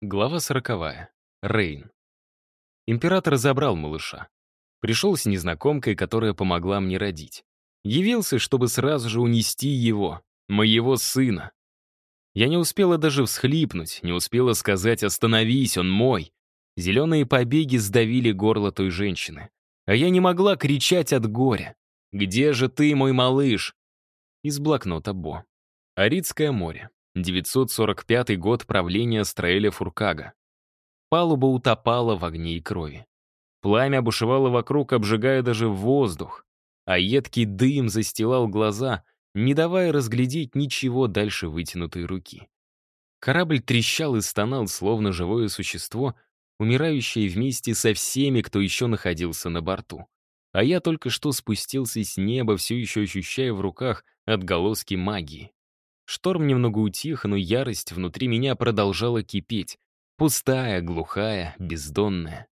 Глава сороковая. Рейн. Император забрал малыша. Пришел с незнакомкой, которая помогла мне родить. Явился, чтобы сразу же унести его, моего сына. Я не успела даже всхлипнуть, не успела сказать «Остановись, он мой!». Зеленые побеги сдавили горло той женщины. А я не могла кричать от горя. «Где же ты, мой малыш?» Из блокнота Бо. Аридское море. 945 год правления Строэля Фуркага. Палуба утопала в огне и крови. Пламя бушевало вокруг, обжигая даже воздух, а едкий дым застилал глаза, не давая разглядеть ничего дальше вытянутой руки. Корабль трещал и стонал, словно живое существо, умирающее вместе со всеми, кто еще находился на борту. А я только что спустился с неба, все еще ощущая в руках отголоски магии. Шторм немного утих, но ярость внутри меня продолжала кипеть. Пустая, глухая, бездонная.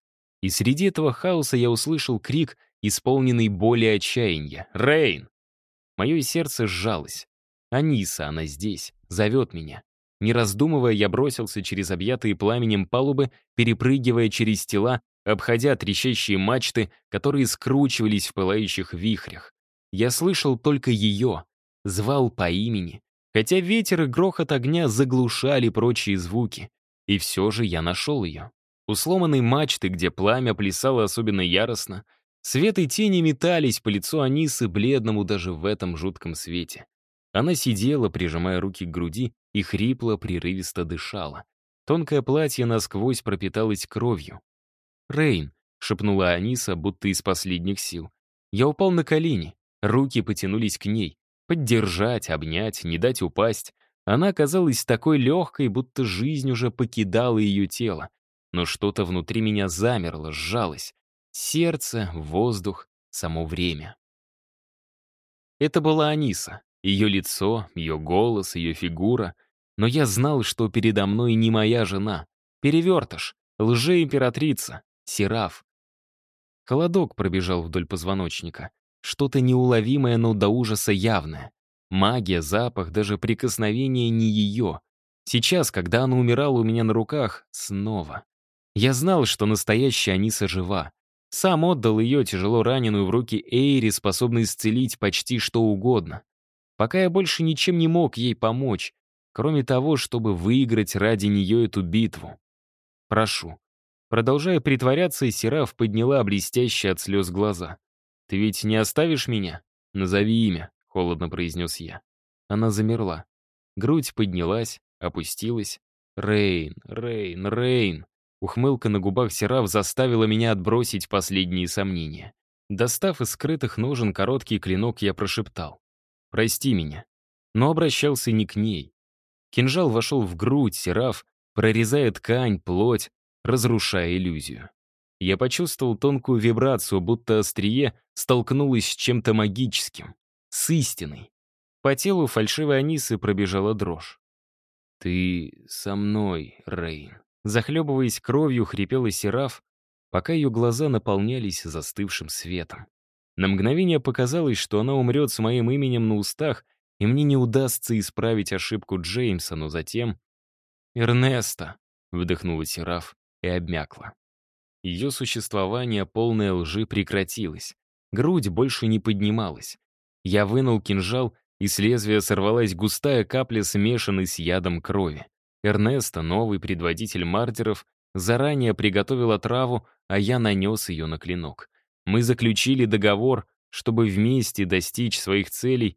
И среди этого хаоса я услышал крик, исполненный боли отчаяния. «Рейн!» Мое сердце сжалось. «Аниса, она здесь, зовет меня». Не раздумывая, я бросился через объятые пламенем палубы, перепрыгивая через тела, обходя трещащие мачты, которые скручивались в пылающих вихрях. Я слышал только ее, звал по имени, хотя ветер и грохот огня заглушали прочие звуки. И все же я нашел ее. У сломанной мачты, где пламя плясало особенно яростно, свет и тени метались по лицу Анисы, бледному даже в этом жутком свете. Она сидела, прижимая руки к груди, и хрипло, прерывисто дышала. Тонкое платье насквозь пропиталось кровью. «Рейн», — шепнула Аниса, будто из последних сил. Я упал на колени, руки потянулись к ней. Поддержать, обнять, не дать упасть. Она казалась такой легкой, будто жизнь уже покидала ее тело. Но что-то внутри меня замерло, сжалось. Сердце, воздух, само время. Это была Аниса. Ее лицо, ее голос, ее фигура. Но я знал, что передо мной не моя жена. Перевертыш, лжеимператрица, сераф. Холодок пробежал вдоль позвоночника. Что-то неуловимое, но до ужаса явное. Магия, запах, даже прикосновение не ее. Сейчас, когда она умирала у меня на руках, снова. Я знал, что настоящая Аниса жива. Сам отдал ее, тяжело раненую, в руки Эйри, способной исцелить почти что угодно. Пока я больше ничем не мог ей помочь, кроме того, чтобы выиграть ради нее эту битву. Прошу. Продолжая притворяться, Сераф подняла блестящие от слез глаза. «Ты ведь не оставишь меня?» «Назови имя», — холодно произнес я. Она замерла. Грудь поднялась, опустилась. «Рейн, Рейн, Рейн!» Ухмылка на губах Сераф заставила меня отбросить последние сомнения. Достав из скрытых ножен короткий клинок, я прошептал. «Прости меня». Но обращался не к ней. Кинжал вошел в грудь, Сераф, прорезая ткань, плоть, разрушая иллюзию. Я почувствовал тонкую вибрацию, будто острие столкнулось с чем-то магическим, с истиной. По телу фальшивой Анисы пробежала дрожь. «Ты со мной, Рейн», — захлебываясь кровью, хрипел и Сераф, пока ее глаза наполнялись застывшим светом. На мгновение показалось, что она умрет с моим именем на устах, и мне не удастся исправить ошибку Джеймса, но затем... «Эрнеста!» — выдохнула Сераф и обмякла. Ее существование полное лжи прекратилось. Грудь больше не поднималась. Я вынул кинжал, и с лезвия сорвалась густая капля, смешанной с ядом крови. Эрнеста, новый предводитель мардеров, заранее приготовила траву, а я нанес ее на клинок. Мы заключили договор, чтобы вместе достичь своих целей,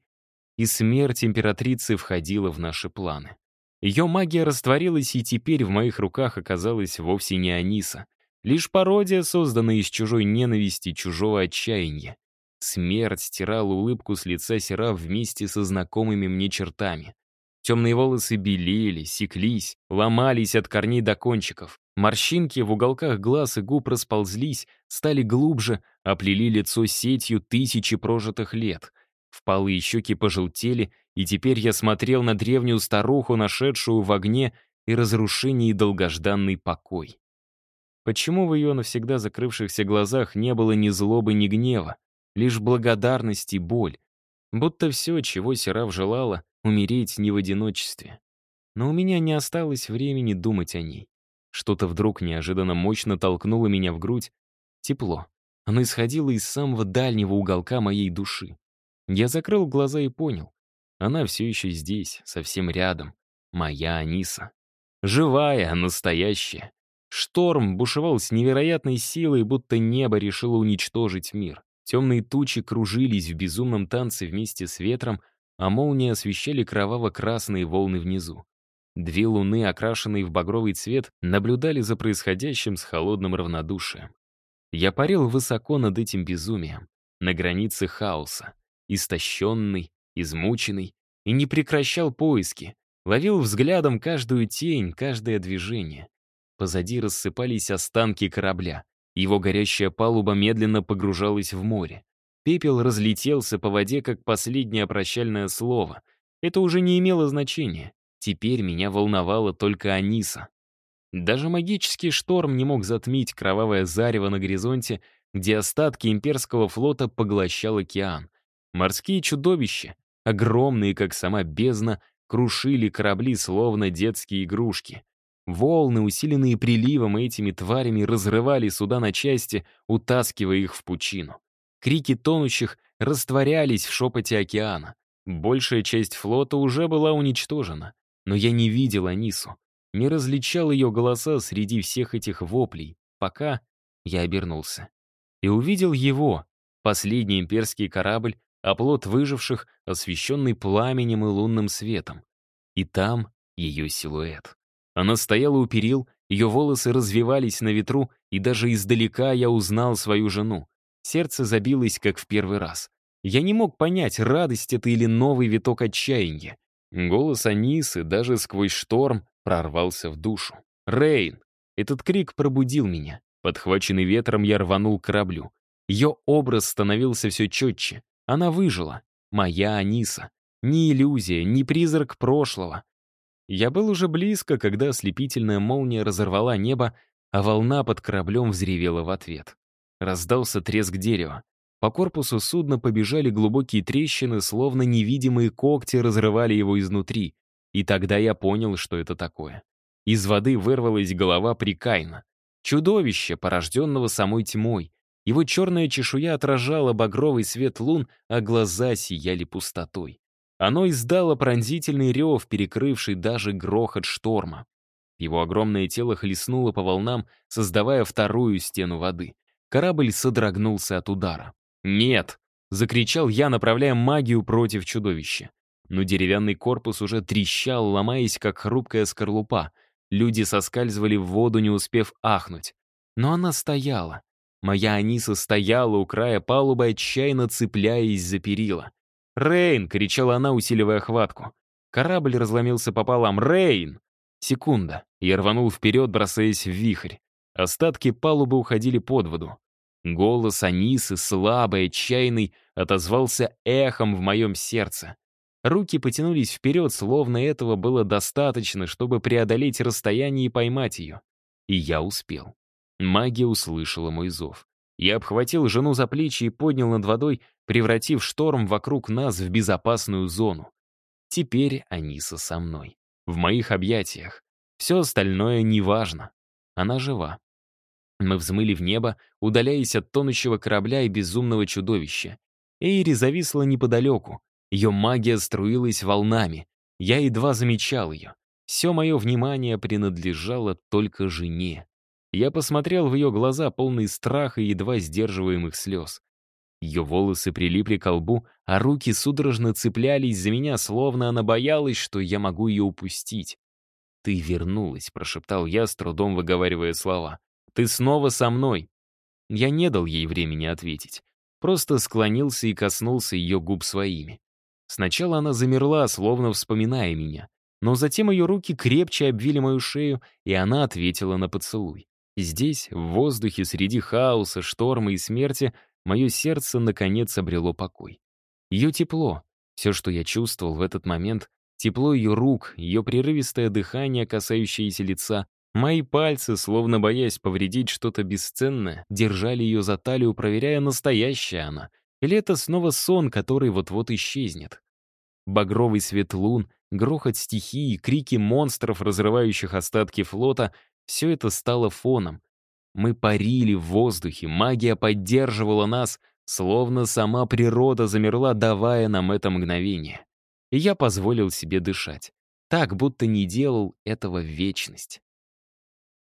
и смерть императрицы входила в наши планы. Ее магия растворилась, и теперь в моих руках оказалась вовсе не Аниса. Лишь пародия, созданная из чужой ненависти, чужого отчаяния. Смерть стирала улыбку с лица Сера вместе со знакомыми мне чертами. Темные волосы белели, секлись, ломались от корней до кончиков. Морщинки в уголках глаз и губ расползлись, стали глубже, оплели лицо сетью тысячи прожитых лет. Впалые щеки пожелтели, и теперь я смотрел на древнюю старуху, нашедшую в огне и разрушении долгожданный покой. Почему в ее навсегда закрывшихся глазах не было ни злобы, ни гнева, лишь благодарность и боль? Будто все, чего Серав желала, умереть не в одиночестве. Но у меня не осталось времени думать о ней. Что-то вдруг неожиданно мощно толкнуло меня в грудь. Тепло. Оно исходило из самого дальнего уголка моей души. Я закрыл глаза и понял. Она все еще здесь, совсем рядом. Моя Аниса. Живая, настоящая. Шторм бушевал с невероятной силой, будто небо решило уничтожить мир. Темные тучи кружились в безумном танце вместе с ветром, а молнии освещали кроваво-красные волны внизу. Две луны, окрашенные в багровый цвет, наблюдали за происходящим с холодным равнодушием. Я парил высоко над этим безумием, на границе хаоса, истощенный, измученный, и не прекращал поиски, ловил взглядом каждую тень, каждое движение. Позади рассыпались останки корабля. Его горящая палуба медленно погружалась в море. Пепел разлетелся по воде, как последнее прощальное слово. Это уже не имело значения. Теперь меня волновала только Аниса. Даже магический шторм не мог затмить кровавое зарево на горизонте, где остатки имперского флота поглощал океан. Морские чудовища, огромные, как сама бездна, крушили корабли, словно детские игрушки. Волны, усиленные приливом и этими тварями, разрывали суда на части, утаскивая их в пучину. Крики тонущих растворялись в шепоте океана. Большая часть флота уже была уничтожена. Но я не видел Анису, не различал ее голоса среди всех этих воплей, пока я обернулся. И увидел его, последний имперский корабль, оплот выживших, освещенный пламенем и лунным светом. И там ее силуэт. Она стояла у перил, ее волосы развивались на ветру, и даже издалека я узнал свою жену. Сердце забилось, как в первый раз. Я не мог понять, радость это или новый виток отчаяния. Голос Анисы даже сквозь шторм прорвался в душу. «Рейн!» Этот крик пробудил меня. Подхваченный ветром, я рванул к кораблю. Ее образ становился все четче. Она выжила. Моя Аниса. Ни иллюзия, ни призрак прошлого. Я был уже близко, когда ослепительная молния разорвала небо, а волна под кораблем взревела в ответ. Раздался треск дерева. По корпусу судна побежали глубокие трещины, словно невидимые когти разрывали его изнутри. И тогда я понял, что это такое. Из воды вырвалась голова Прикайна. Чудовище, порожденного самой тьмой. Его черная чешуя отражала багровый свет лун, а глаза сияли пустотой. Оно издало пронзительный рев, перекрывший даже грохот шторма. Его огромное тело хлестнуло по волнам, создавая вторую стену воды. Корабль содрогнулся от удара. «Нет!» — закричал я, направляя магию против чудовища. Но деревянный корпус уже трещал, ломаясь, как хрупкая скорлупа. Люди соскальзывали в воду, не успев ахнуть. Но она стояла. Моя Аниса стояла у края палубы, отчаянно цепляясь за перила. «Рейн!» — кричала она, усиливая хватку. Корабль разломился пополам. «Рейн!» Секунда. Я рванул вперед, бросаясь в вихрь. Остатки палубы уходили под воду. Голос Анисы, слабый, отчаянный, отозвался эхом в моем сердце. Руки потянулись вперед, словно этого было достаточно, чтобы преодолеть расстояние и поймать ее. И я успел. Магия услышала мой зов. Я обхватил жену за плечи и поднял над водой, превратив шторм вокруг нас в безопасную зону. Теперь Аниса со мной. В моих объятиях. Все остальное неважно. Она жива. Мы взмыли в небо, удаляясь от тонущего корабля и безумного чудовища. Эйри зависла неподалеку. Ее магия струилась волнами. Я едва замечал ее. Все мое внимание принадлежало только жене. Я посмотрел в ее глаза, полные страха и едва сдерживаемых слез. Ее волосы прилипли к лбу, а руки судорожно цеплялись за меня, словно она боялась, что я могу ее упустить. «Ты вернулась», — прошептал я, с трудом выговаривая слова. «Ты снова со мной». Я не дал ей времени ответить. Просто склонился и коснулся ее губ своими. Сначала она замерла, словно вспоминая меня. Но затем ее руки крепче обвили мою шею, и она ответила на поцелуй. Здесь, в воздухе, среди хаоса, шторма и смерти, мое сердце наконец обрело покой. Ее тепло, все, что я чувствовал в этот момент, тепло ее рук, ее прерывистое дыхание, касающееся лица, мои пальцы, словно боясь повредить что-то бесценное, держали ее за талию, проверяя, настоящая она. Или это снова сон, который вот-вот исчезнет. Багровый свет лун, грохот стихии, крики монстров, разрывающих остатки флота, все это стало фоном. Мы парили в воздухе, магия поддерживала нас, словно сама природа замерла, давая нам это мгновение. И я позволил себе дышать. Так, будто не делал этого в вечность.